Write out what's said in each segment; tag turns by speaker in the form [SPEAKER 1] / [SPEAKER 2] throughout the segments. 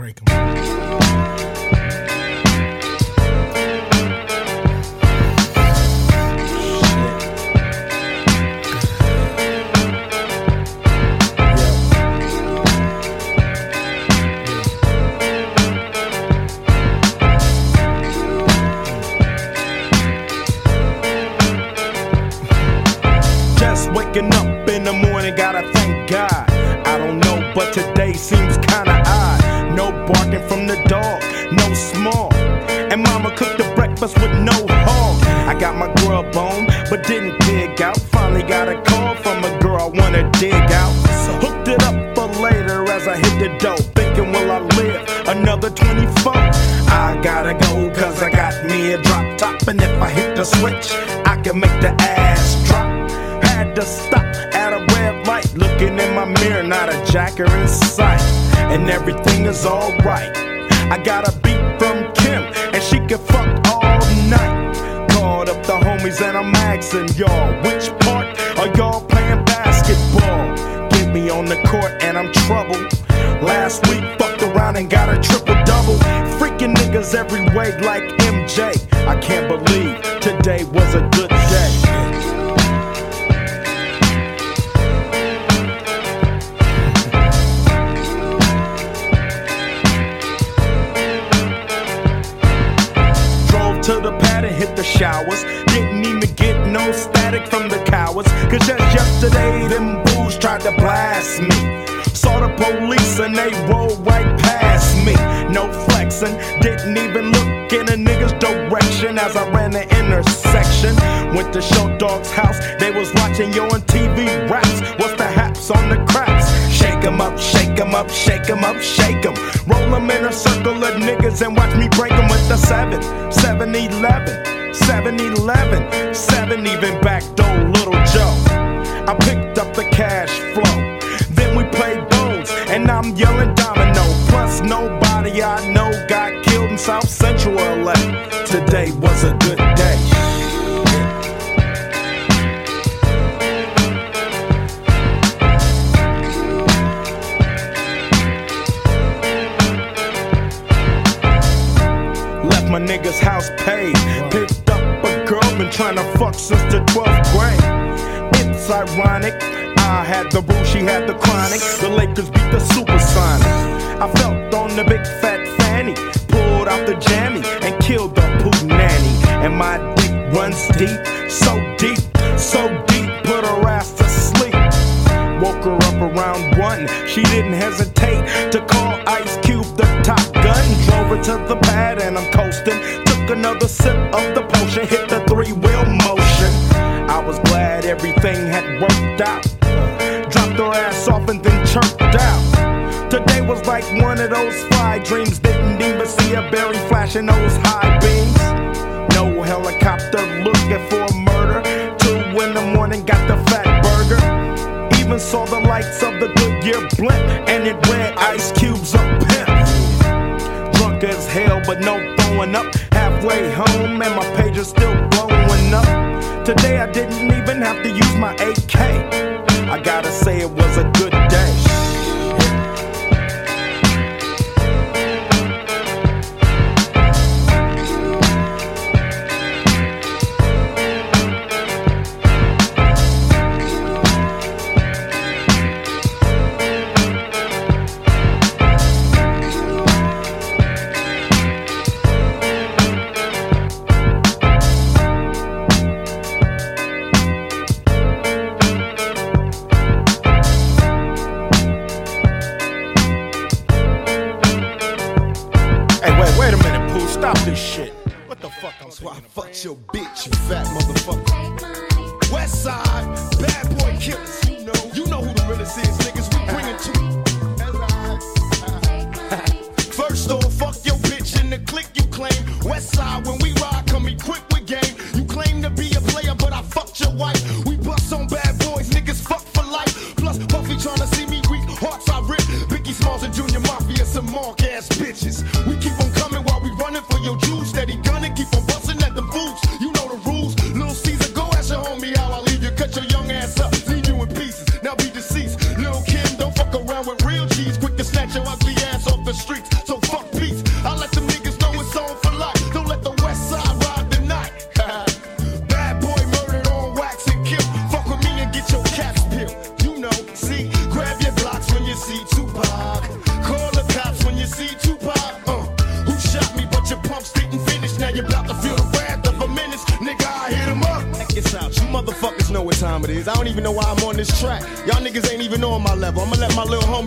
[SPEAKER 1] break them.
[SPEAKER 2] Dig out. Hooked it up for later as I hit the dough. Thinking, will I live another 24? I gotta go, cause I got me a drop top. And if I hit the switch, I can make the ass drop. Had to stop at a red light, looking in my mirror, not a jacker in sight. And everything is alright. I got a beat from Kim, and she can fuck all night. Called up the homies, and I'm asking y'all, which I'm troubled. Last week, fucked around and got a triple double. Freaking niggas every way like MJ. I can't believe today was a good day. Drove to the pad and hit the showers. Didn't even get no static from the cowards. Cause just yesterday, them fools tried to blast me. Police and they rolled right past me. No flexing, didn't even look in a nigga's direction as I ran the intersection. Went to Short Dog's house, they was watching you on TV raps. What's the haps on the craps? Shake 'em up, shake 'em up, shake 'em up, shake 'em. Roll 'em in a circle of niggas and watch me break 'em with the 7, 7 11, 7 11, 7 even back door, little Joe. I picked up the cash flow. And I'm yelling domino. Plus, nobody I know got killed in South Central LA. Today was a good day. Left my nigga's house paid. Picked up a girl, been trying to fuck since the 12th grade. It's ironic. I had the boo, she had the chronic. The Lakers beat the Supersonics. I felt on the big fat fanny. Pulled out the jammy and killed the poo nanny. And my dick runs deep, so deep, so deep. Put her ass to sleep. Woke her up around one. She didn't hesitate to call Ice Cube the top gun. Drove her to the pad and I'm coasting. Took another sip of the potion, hit the three wheel motion. I was glad everything had worked out. Dropped her ass off and then chirped out. Today was like one of those fly dreams. Didn't even see a berry flashing those high beams. No helicopter looking for murder. Two in the morning, got the Fatburger. Even saw the lights of the Goodyear blimp, and it read Ice Cube's a pimp. Drunk as hell, but no throwing up. Halfway home, and my page is still blowing up. Today I didn't even have to use my AK. I gotta say it was a
[SPEAKER 3] your juice. Steady gunning, keep on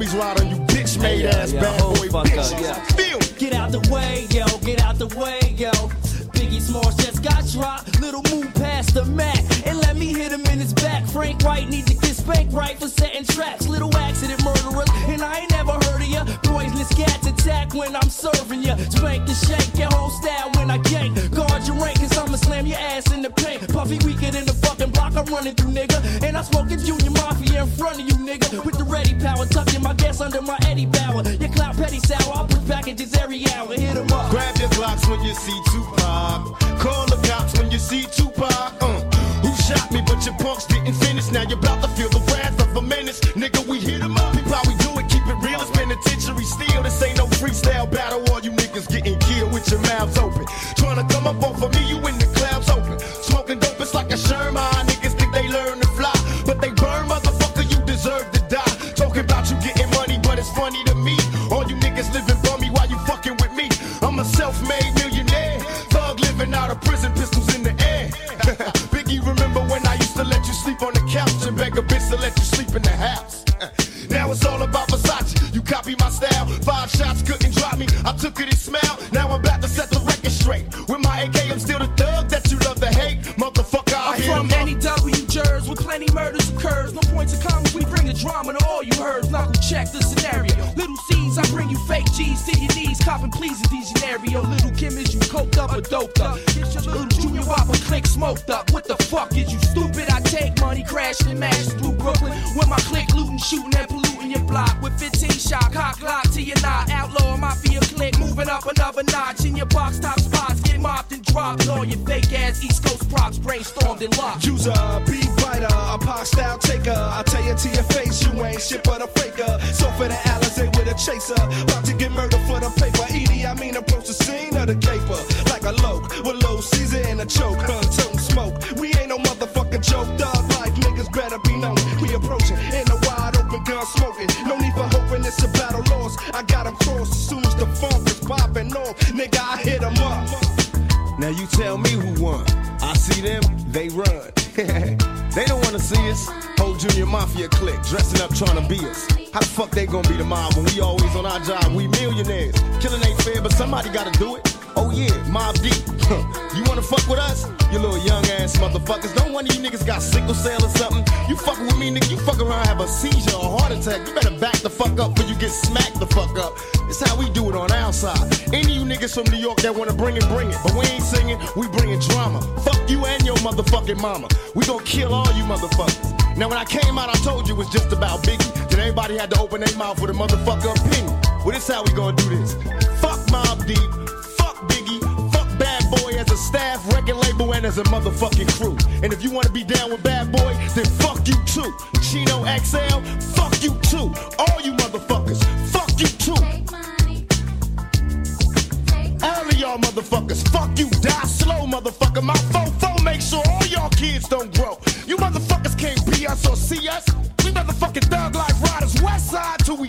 [SPEAKER 3] homies ride on you bitch made ass
[SPEAKER 4] yeah,
[SPEAKER 3] bad boy
[SPEAKER 4] fuck up,
[SPEAKER 3] bitches.
[SPEAKER 4] yeah.
[SPEAKER 3] Feel.
[SPEAKER 4] Get out the way, yo, get out the way, yo. Biggie Smalls just got dropped. Little move past the Mac. And let me hit him in his back. Frank White need to get spanked right for setting traps. Little accident murderers. And I ain't never heard of ya. Poisonous cats attack when I'm serving ya. Spank and shake your whole style when I gank. Guard your rank, cause I'ma slam your ass in the paint. Puffy weaker than the fucking block I'm running through, nigga. And I'm smoking Junior Mafia in front of you, nigga. With the ready power, tucking my gas under my Eddie Bauer. Your clout petty sour. I'll push packages every hour. Hit 'em up.
[SPEAKER 3] Grab your Glocks when you see Tupac. Call the cops when you see Tupac. Uh, who shot me, but your punks didn't
[SPEAKER 5] these scenario. Little Kim is you coked up or doped up. Get your little junior whopper click smoked up. What the fuck is you stupid? I take money crashing and mashing through Brooklyn. When my click looting, shooting and polluting your block. With 15 shot, cock lock to your knot. Outlaw mafia click, moving up another notch. In your box top spots, get mopped and dropped. All your fake ass East Coast props brainstormed and locked.
[SPEAKER 6] Use a beat writer, a pop style taker. I tell you to your face, you ain't shit but a faker. So for the Alizé with a chaser, choke. Huh, toting smoke. We ain't no motherfucking joke. Dog life niggas better be known. We approaching in a wide open gun smoking. No need for hoping it's a battle lost. I got 'em crossed as soon as the funk is popping off. Nigga, I hit 'em up.
[SPEAKER 3] Now you tell me who won. I see them, they run. they don't wanna see us. Whole junior mafia clique dressing up trying to be us. How the fuck they gonna be the mob when we always on our job? We millionaires. Killing ain't fair, but somebody gotta do it. Fuck with us? You little young ass motherfuckers. Don't one of you niggas got sickle cell or something. You fucking with me, nigga. You fuck around, have a seizure or heart attack. You better back the fuck up before you get smacked the fuck up. It's how we do it on our side. Any of you niggas from New York that wanna bring it, bring it. But we ain't singing, we bringing drama. Fuck you and your motherfucking mama. We gon' kill all you motherfuckers. Now when I came out, I told you it was just about Biggie. Then everybody had to open their mouth with a motherfucker opinion. Well, this how we gonna do this. Fuck Mobb Deep. Staff, record label, and as a motherfucking crew. And if you wanna be down with Bad Boy, then fuck you too. Chino XL, fuck you too. All you motherfuckers, fuck you too. All of y'all motherfuckers, fuck you, die slow, motherfucker. My fofo make sure all y'all kids don't grow. You motherfuckers can't be us or see us. We motherfucking thug life riders, west side till we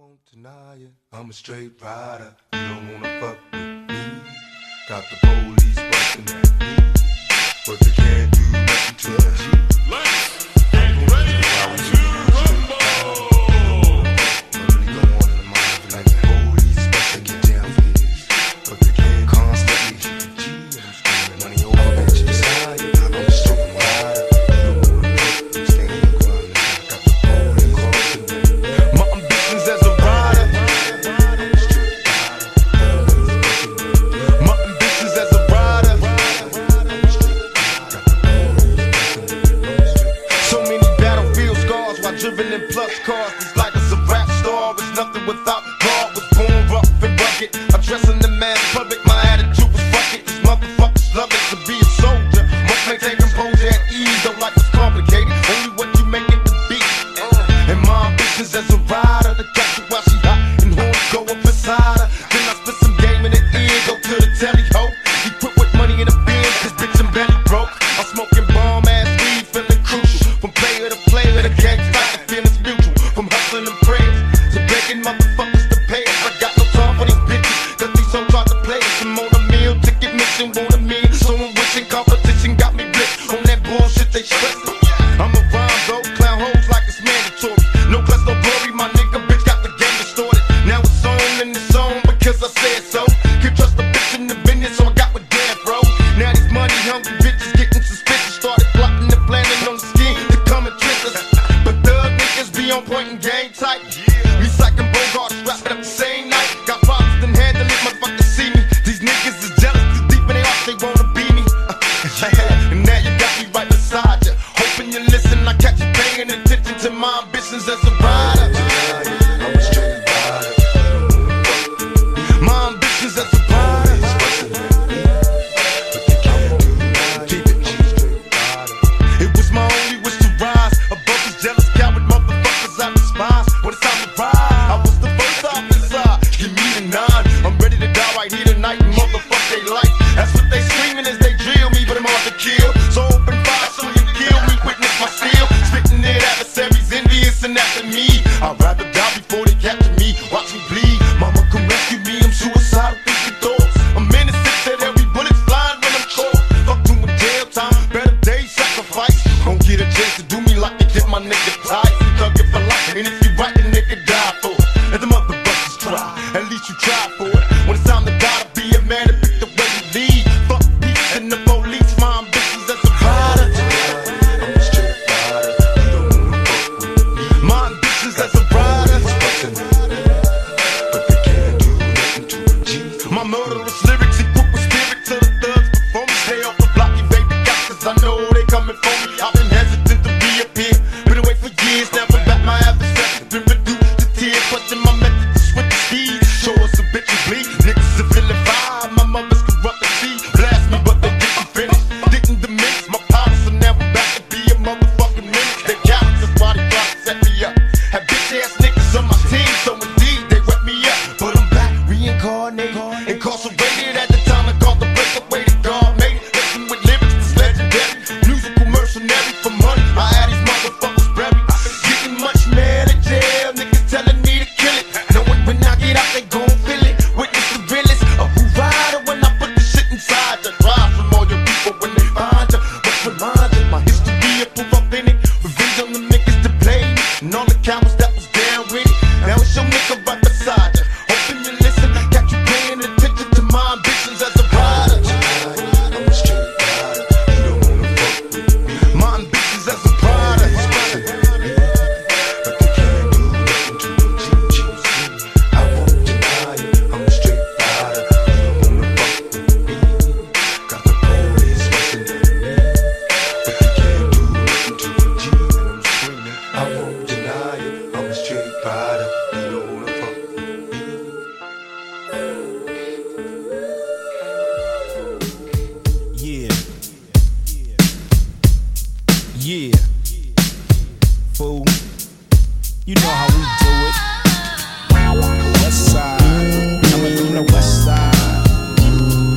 [SPEAKER 7] won't deny it. I'm a straight rider. You don't wanna fuck with me. Got the police busting at me,
[SPEAKER 3] Cosby Gon' get a chance to do me like they did my nigga Ty. You thug it for life, and if you right, the nigga die for it. Let them try, at least you try for it. You know
[SPEAKER 2] how we do it. West side, coming from the west side.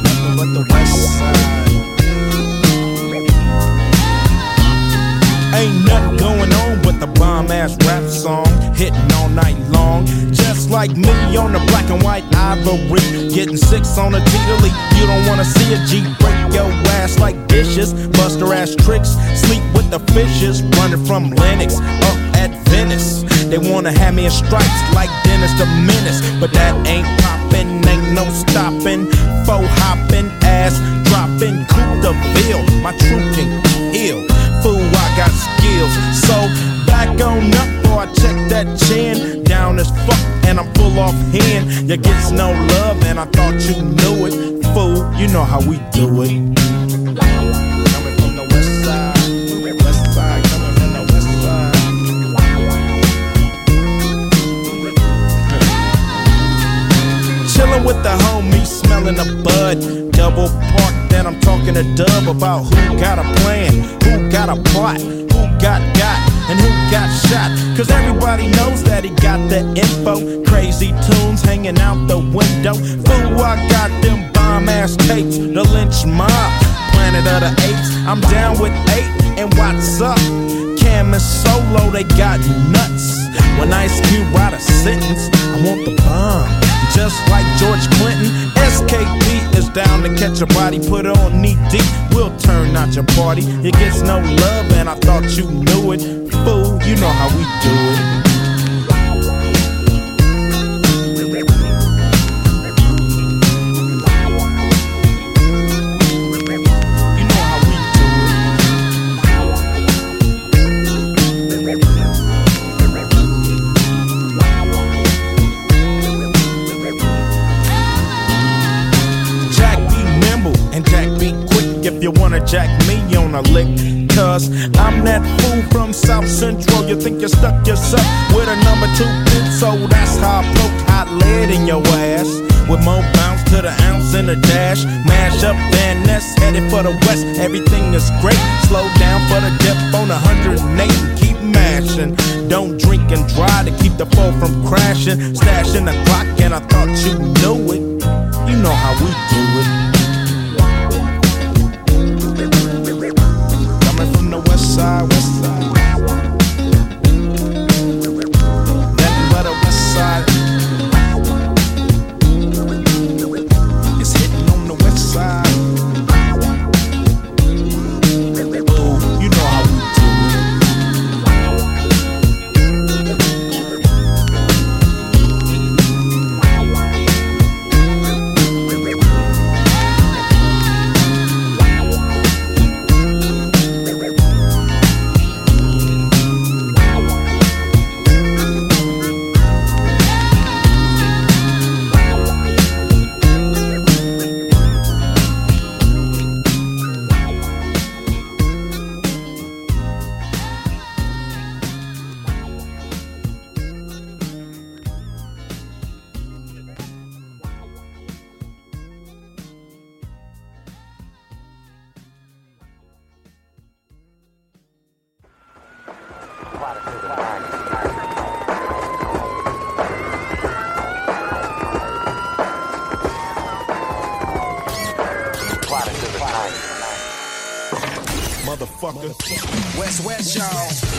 [SPEAKER 2] Nothing but the west side. Ain't nothing going on but the bomb ass rap song hitting all night long. Just like me on the black and white ivory, getting six on a Tita You don't wanna see a G break your ass like dishes, buster ass tricks, sleep with the fishes, running from Lennox up at Venice. They wanna have me in stripes like Dennis the Menace, but that ain't poppin', ain't no stoppin'. Faux hoppin', ass droppin', cool the bill. My trunk can ill. Fool, I got skills. So back on up, I check that chin. Down as fuck, and I'm full off hand. You gets no love, and I thought you knew it. Fool, you know how we do it. all in the bud. Double park, then I'm talking to Dub about who got a plan, who got a plot, who got got, and who got shot. Cause everybody knows that he got the info. Crazy tunes hanging out the window. Fool, I got them bomb ass tapes, the lynch mob, planet of the apes. I'm down with eight, and what's up? Cam and Solo, they got nuts. When Ice Cube write a sentence, I want the bomb just like George Clinton. SKP is down to catch a body, put it on knee deep. We'll turn out your party. It gets no love, and I thought you knew it. Fool, you know how we do it. You wanna jack me on a lick. Cause I'm that fool from South Central. You think you stuck yourself with a number two pin, so that's how I poke hot lead in your ass. With more bounce to the ounce in a dash. Mash up Van Ness, headed for the west. Everything is great. Slow down for the dip on 108 and keep mashing. Don't drink and drive to keep the foe from crashing. Stashing the clock, and I thought you knew it. You know how we do Motherfucker.
[SPEAKER 6] West West, y'all.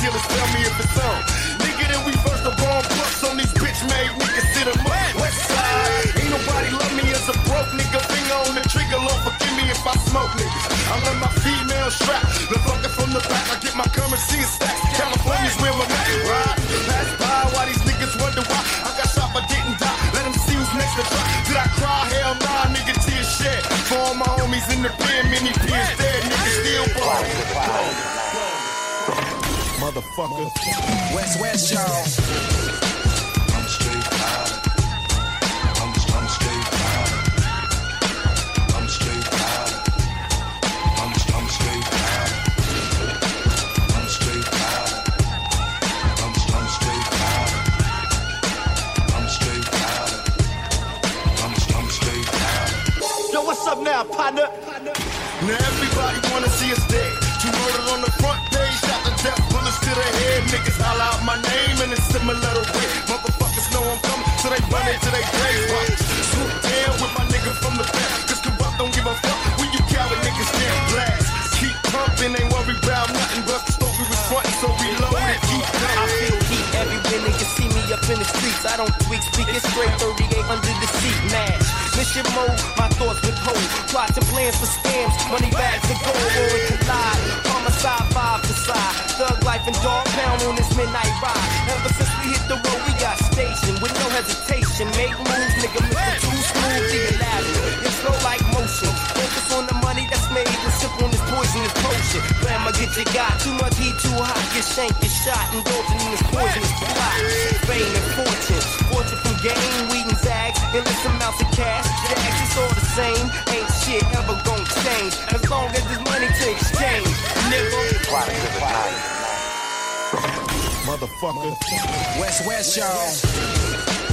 [SPEAKER 3] Dealers, tell me if it's on. Nigga, then we first the bomb bust on these bitch made niggas sit 'em up. West side, ain't nobody love me as a broke nigga. Finger on the trigger, Lord, forgive me if I smoke niggas. I let my female strap, the fucker from the back. I get my currency and stacks. California's where my man ride. Pass by while these niggas wonder why I got shot but didn't die. Let them see who's next to try. Did I cry? Hell nah, nigga, tears shed. For all my homies in the pen,
[SPEAKER 2] Motherfucker.
[SPEAKER 6] West West, y'all.
[SPEAKER 7] I'm straight high. I'm, I'm straight high. I'm straight high. I'm, I'm straight high. I'm straight high. I'm, I'm straight high. I'm straight high. I'm, I'm straight high.
[SPEAKER 3] Yo, what's up now, partner? Now everybody wanna see us dead. Two murdered on the front page, shot the death, bullets to the head. Niggas holler out my name in a similar way. Motherfuckers know I'm coming, so they run into they grave. Swoop down with my nigga from the back. Cause corrupt don't give a fuck
[SPEAKER 4] in the streets. I don't tweak, speak it straight 38 under the seat. Mash, mission mode, my thoughts withhold. Plots and plans for scams, money bags and gold, war and collide. Homicide, vibe to side. Thug life and dog pound on this midnight ride. Ever since we hit the road, we got stationed with no hesitation. Make moves, nigga, Mr. Too Smooth, the elaborate. It's slow like motion. Focus on the money that's made and sip on this poisonous potion. Grandma get you got too much heat, too hot shank your shot and golden in this poisonous plot. Fame and fortune, fortune from game, weed and zags, and illicit amounts of cash. Dash, it's all the same. Ain't shit ever gonna change as long as there's money to exchange. Nigga.
[SPEAKER 2] Motherfucker. Motherfucker.
[SPEAKER 4] West, West, y'all.